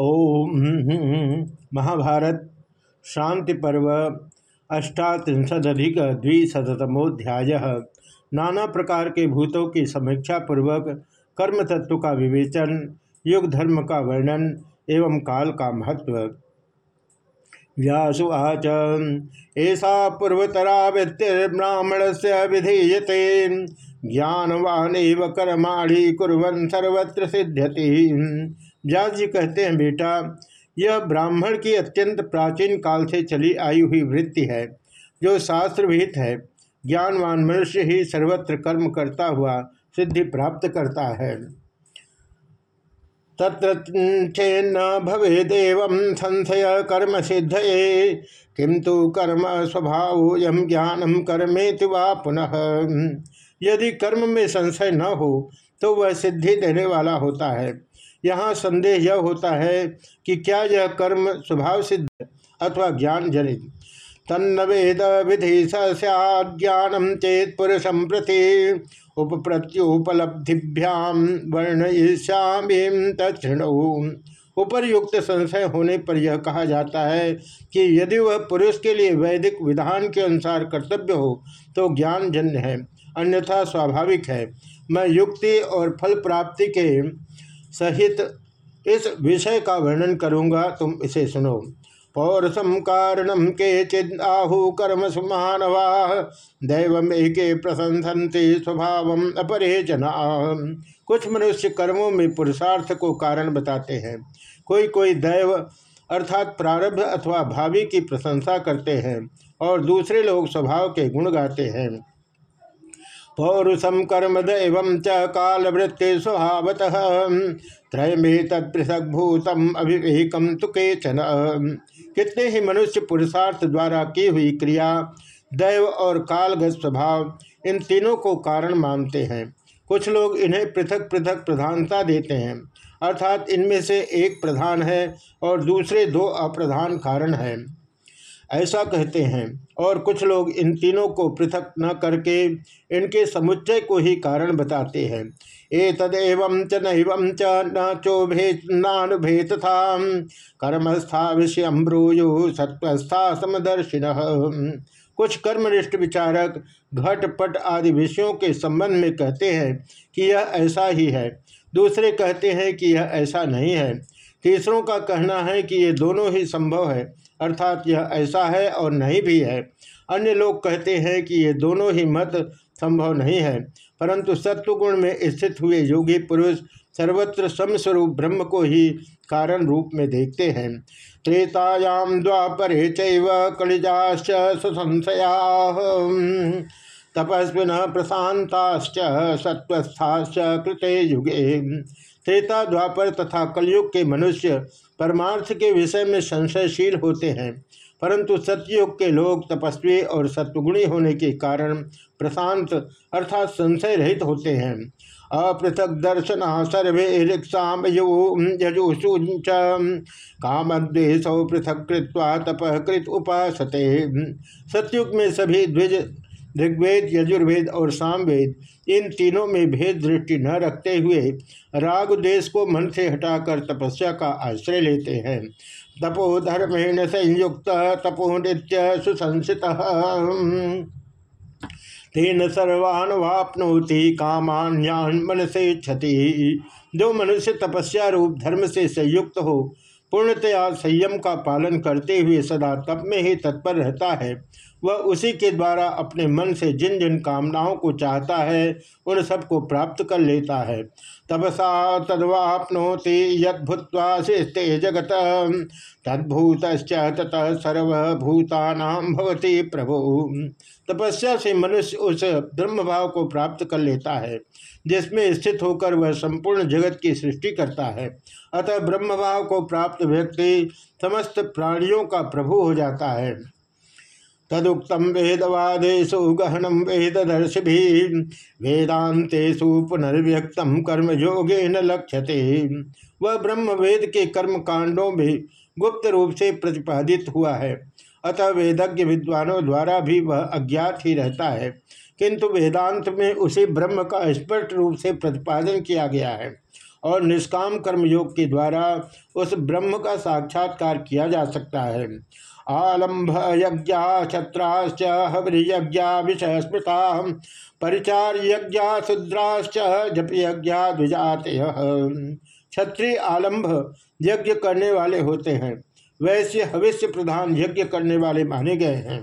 ओम महाभारत शांति पर्व अष्टात्रिशदिक द्विशतमोध्याय नाना प्रकार के भूतों की समीक्षा पूर्वक कर्म तत्व का विवेचन युग धर्म का वर्णन एवं काल का महत्व। व्यासुवाच ऐसा पूर्वतरा वृत्तिर्ब्राह्मण से विधीयते, ज्ञानवान कर्माणी कुरन सर्वत्र सिद्ध्यति। व्यास जी कहते हैं, बेटा, यह ब्राह्मण की अत्यंत प्राचीन काल से चली आई हुई वृत्ति है, जो शास्त्र विहित है। ज्ञानवान मनुष्य ही सर्वत्र कर्म करता हुआ सिद्धि प्राप्त करता है। तत्र न भवेदेव संशय कर्म सिद्ध किम तो कर्म स्वभाव यम ज्ञानम कर्मे वा पुनः। यदि कर्म में संशय न हो तो वह सिद्धि देने वाला होता है। यहाँ संदेह यह होता है कि क्या यह कर्म स्वभाव सिद्ध अथवा ज्ञान जनित वेद विधि सज्ञानम चेत पुरुषम प्रति उपप्रत्युपलब्धिभ्याम वर्णयिष्यामी उपरयुक्त संशय होने पर यह कहा जाता है कि यदि वह पुरुष के लिए वैदिक विधान के अनुसार कर्तव्य हो तो ज्ञान जन्य है, अन्यथा स्वाभाविक है। मैं युक्ति और फल प्राप्ति के सहित इस विषय का वर्णन करूँगा, तुम इसे सुनो। पौरसम कारणम के चिदाहु कर्म सुमानवा दैव के प्रशंसनते स्वभाव अपरे जना कुछ मनुष्य कर्मों में पुरुषार्थ को कारण बताते हैं। कोई कोई दैव अर्थात प्रारब्ध अथवा भावी की प्रशंसा करते हैं, और दूसरे लोग स्वभाव के गुण गाते हैं। पौरुषम कर्म दैव च कालवृत्ति स्वभावत त्रयमे तत्पृथक भूतम अभिवेकम तो केचन। कितने ही मनुष्य पुरुषार्थ द्वारा की हुई क्रिया, दैव और कालगत स्वभाव, इन तीनों को कारण मानते हैं। कुछ लोग इन्हें पृथक पृथक प्रधानता देते हैं, अर्थात इनमें से एक प्रधान है और दूसरे दो अप्रधान कारण हैं। ऐसा कहते हैं। और कुछ लोग इन तीनों को पृथक न करके इनके समुच्चय को ही कारण बताते हैं। ए तदेव च नैवं च न चोभे नानुभेत था कर्मस्था विषय ब्रूयु सत्वस्था समदर्शिन। कुछ कर्मनिष्ठ विचारक घटपट आदि विषयों के संबंध में कहते हैं कि यह ऐसा ही है। दूसरे कहते हैं कि यह ऐसा नहीं है। तीसरों का कहना है कि ये दोनों ही संभव है। अर्थात यह ऐसा है और नहीं भी है। अन्य लोग कहते हैं कि ये दोनों ही मत संभव नहीं है, परंतु सत्वगुण में स्थित हुए योगी पुरुष सर्वत्र समस्वरूप ब्रह्म को ही कारण रूप में देखते हैं। त्रेतायाम द्वापरे चलिजाश्च सुसंशया। तपस्विन प्रशांताश्च सत्वस्थाश्च कृते युगे। त्रेता द्वापर तथा कलयुग के मनुष्य परमार्थ के विषय में संशयशील होते हैं। परंतु सतयुग के लोग तपस्वी और सत्वगुणी होने के कारण प्रशांत अर्थात संशय रहित होते हैं। अपृथक दर्शन सर्वे ऋक्षाम यजुषुच कामद्वेशौ पृथक कृत्वा तप कृत उपासते। सतयुग में सभी द्विज ऋग्वेद, यजुर्वेद और सामवेद, इन तीनों में भेद दृष्टि न रखते हुए राग देश को मन से हटाकर तपस्या का आश्रय लेते हैं। तपो धर्मेण संयुक्त, तपो नित्य सुसंसित। तेन सर्वान वापनोति कामान्यान मन से क्षति। जो मनुष्य तपस्या रूप धर्म से संयुक्त हो, पूर्णतया संयम का पालन करते हुए सदा तप में ही तत्पर रहता है। वह उसी के द्वारा अपने मन से जिन जिन कामनाओं को चाहता है, उन सबको प्राप्त कर लेता है। तपसा तदवापनोति यदूत्वा शिस्ते जगत। तद्भूत ततः सर्वभूतानाम भवती प्रभु। तपस्या से मनुष्य उस ब्रह्म भाव को प्राप्त कर लेता है, जिसमें स्थित होकर वह संपूर्ण जगत की सृष्टि करता है। अतः ब्रह्म भाव को प्राप्त व्यक्ति समस्त प्राणियों का प्रभु हो जाता है। तदुक्तम वेदवादेशु गहनम वेददर्शि वेदांतेषु पुनर्व्यक्तम कर्म योगे न लक्ष्यते। वह ब्रह्म वेद के कर्म कांडों में गुप्त रूप से प्रतिपादित हुआ है। अतः वेदज्ञ विद्वानों द्वारा भी वह अज्ञात ही रहता है। किंतु वेदांत में उसे ब्रह्म का स्पष्ट रूप से प्रतिपादन किया गया है। और निष्काम कर्म योग के द्वारा उस ब्रह्म का साक्षात्कार किया जा सकता है। आलंभ यज्ञ छत्राश्च हवृयज्ञा विषय स्मृता परिचार यज्ञ शुद्राश्च, जप यज्ञ द्विजात क्षत्रिय आलंभ यज्ञ करने वाले होते हैं। वैसे हविष्य प्रधान यज्ञ करने वाले माने गए हैं।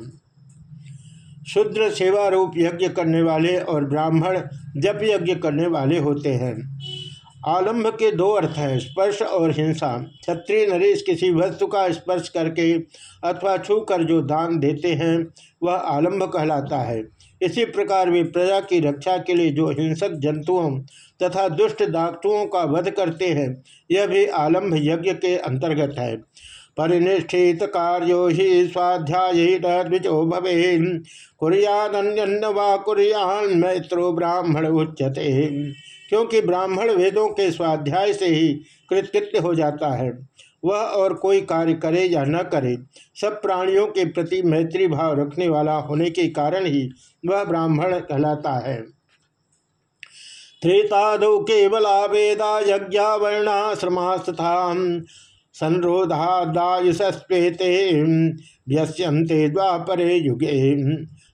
शुद्र सेवा रूप यज्ञ करने वाले और ब्राह्मण जप यज्ञ करने वाले होते हैं। आलंभ के दो अर्थ हैं, स्पर्श और हिंसा। क्षत्रिय नरेश किसी वस्तु का स्पर्श करके अथवा छू कर जो दान देते हैं, वह आलंभ कहलाता है। इसी प्रकार वे प्रजा की रक्षा के लिए जो हिंसक जंतुओं तथा दुष्ट डाक्टुओं का वध करते हैं, यह भी आलम्भ यज्ञ के अंतर्गत है। परिनिष्ठित कार्यो ही स्वाध्याय द्विजो भवे कुरियान्न वा कुरियान मैत्रो ब्राह्मण उच्चते क्योंकि ब्राह्मण वेदों के स्वाध्याय से ही कृतकृत्य हो जाता है। वह और कोई कार्य करे या न करे, सब प्राणियों के प्रति मैत्री भाव रखने वाला होने के कारण ही वह ब्राह्मण कहलाता है। त्रेतादौ केवला वेदा यज्ञा वर्णाश्रमास्तथा संरोधादायुषस्वेते व्यस्यंते द्वापरे युगे।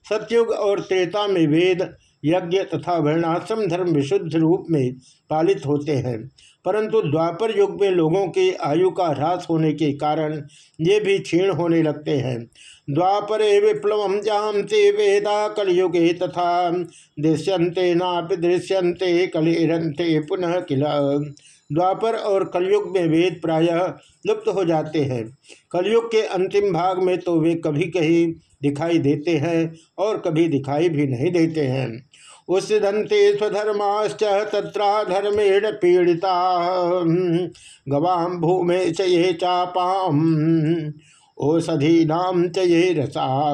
सत्युग और त्रेता में वेद यज्ञ तथा वर्णाश्रम धर्म विशुद्ध रूप में पालित होते हैं। परंतु द्वापर युग में लोगों की आयु का ह्रास होने के कारण ये भी क्षीण होने लगते हैं। द्वापरे विप्लव जानते वेदा कलयुगे तथा दृश्यंते नापि दृश्यंते कलिरंते पुनः किला। द्वापर और कलयुग में वेद प्रायः लुप्त हो जाते हैं। कलयुग के अंतिम भाग में तो वे कभी कहीं दिखाई देते हैं और कभी दिखाई भी नहीं देते हैं। उदंते स्वधर्माश्च तत्रा धर्मेण पीड़िता। गवाम भूमे च ये चापाम औषधि नाम च ये रसा।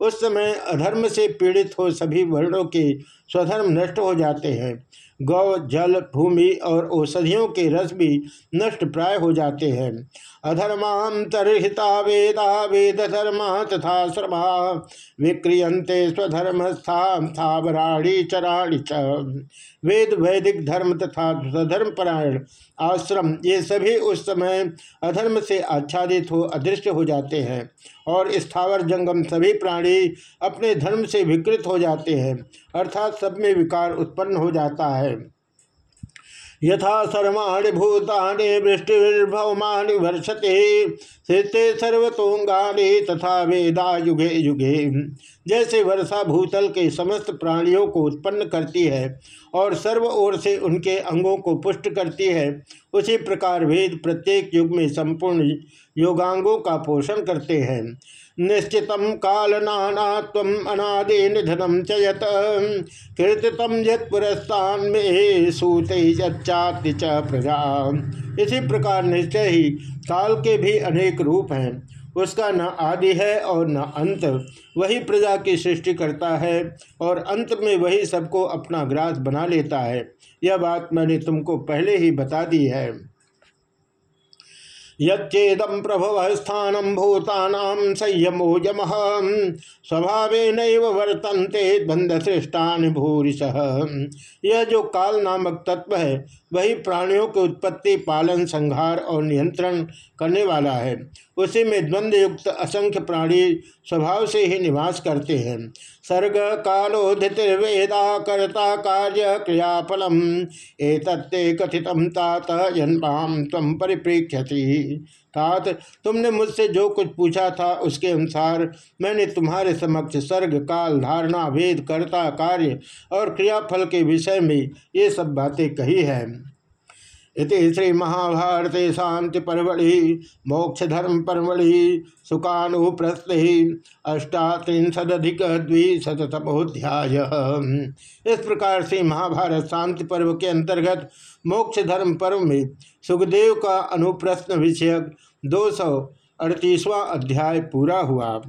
उस समय अधर्म से पीड़ित हो सभी वर्णों के स्वधर्म नष्ट हो जाते हैं। गौ, जल, भूमि और औषधियों के रस भी नष्ट प्राय हो जाते हैं। अधर्मांतरहिता वेदा, वेद धर्म तथा श्रमा विक्रियंते स्वधर्म स्थावराणी चराणी च। वेद, वैदिक धर्म तथा स्वधर्म परायण आश्रम, ये सभी उस समय अधर्म से आच्छादित हो, अदृश्य हो जाते हैं और स्थावर जंगम सभी प्राणी अपने धर्म से विकृत हो जाते हैं। अर्थात सब में विकार उत्पन्न हो जाता है। यथा सर्वाणी भूतानि वृष्टिर्भवमानि वर्षते स्थिते सर्वतोंगानि तथा वेदा युगे युगे। जैसे वर्षा भूतल के समस्त प्राणियों को उत्पन्न करती है और सर्व ओर से उनके अंगों को पुष्ट करती है, उसी प्रकार वेद प्रत्येक युग में संपूर्ण योगांगों का पोषण करते हैं। निश्चित काल नाना अनादि निधनम चयत कीर्तितम यत पुरस्तान में सूते च प्रजा। इसी प्रकार निश्चय ही काल के भी अनेक रूप हैं। उसका न आदि है और न अंत। वही प्रजा की सृष्टि करता है और अंत में वही सबको अपना ग्रास बना लेता है। यह बात मैंने तुमको पहले ही बता दी है। यच्चेदम प्रभव स्थानम भूतानाम स्वभाव वर्तनते बंध सृष्टान भूरिश यह जो काल नामक तत्व है, वही प्राणियों की उत्पत्ति, पालन, संहार और नियंत्रण करने वाला है। उसी में द्वंद्वयुक्त असंख्य प्राणी स्वभाव से ही निवास करते हैं। सर्ग कालोधितिर्वेदा कर्ता कार्य क्रियाफलम। ए तत्ते कथित तात जन्माम तम परिप्रेक्षति तात, तुमने मुझसे जो कुछ पूछा था, उसके अनुसार मैंने तुम्हारे समक्ष सर्ग काल धारणा, वेद, कर्ता, कार्य और क्रियाफल के विषय में ये सब बातें कही है। इति श्री महाभारत शांति परवड़ि मोक्ष धर्म परवड़ि सुखानुप्रस्ति अष्टात्रिशदिक द्विशतमोध्याय इस प्रकार से महाभारत शांति पर्व के अंतर्गत मोक्ष धर्म पर्व में सुखदेव का अनुप्रश्न विषयक दो सौ अड़तीसवां अध्याय पूरा हुआ।